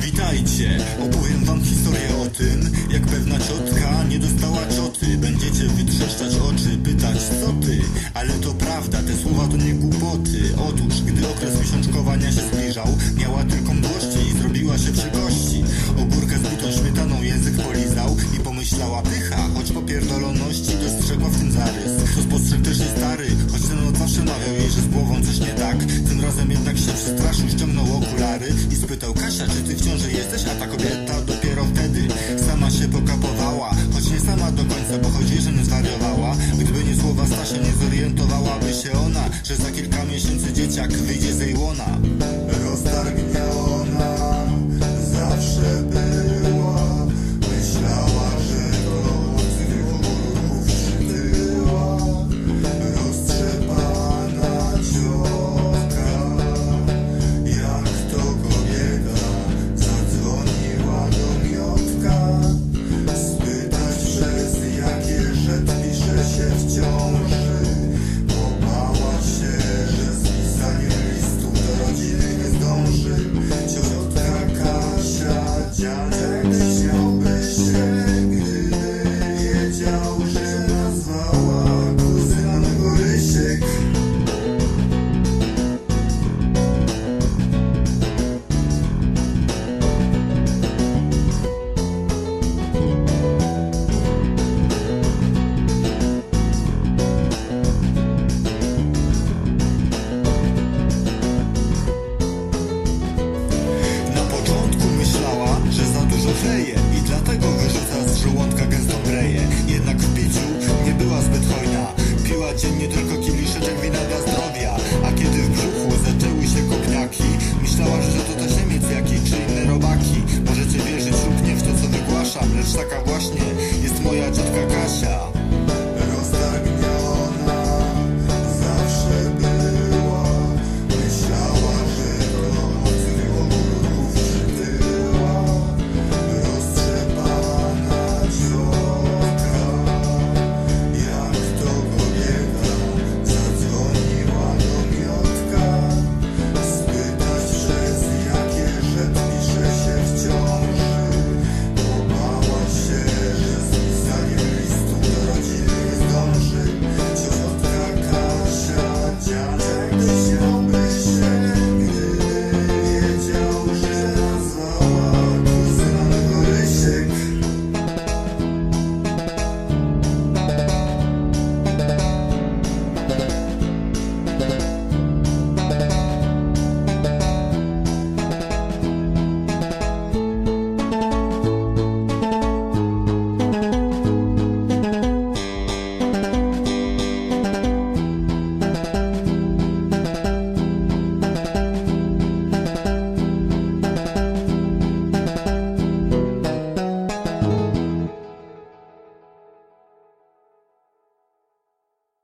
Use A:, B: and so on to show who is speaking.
A: Witajcie, opowiem wam historię o tym Jak pewna ciotka nie dostała cioty. Będziecie wytrzeszczać oczy, pytać co ty? Ale to prawda, te słowa to nie głupoty. Otóż, gdy okres miesiączkowania się zbliżał Miała tylko mdłości i zrobiła się przy kości ciąży jesteś? A ta kobieta? Dopiero wtedy sama się pokapowała. Choć nie sama do końca, bo chodzi, że nie zwariowała. Gdyby nie słowa Stasia, nie zorientowałaby się ona Że za kilka miesięcy dzieciak wyjdzie z jej łona Jest moja ciotka Kasia.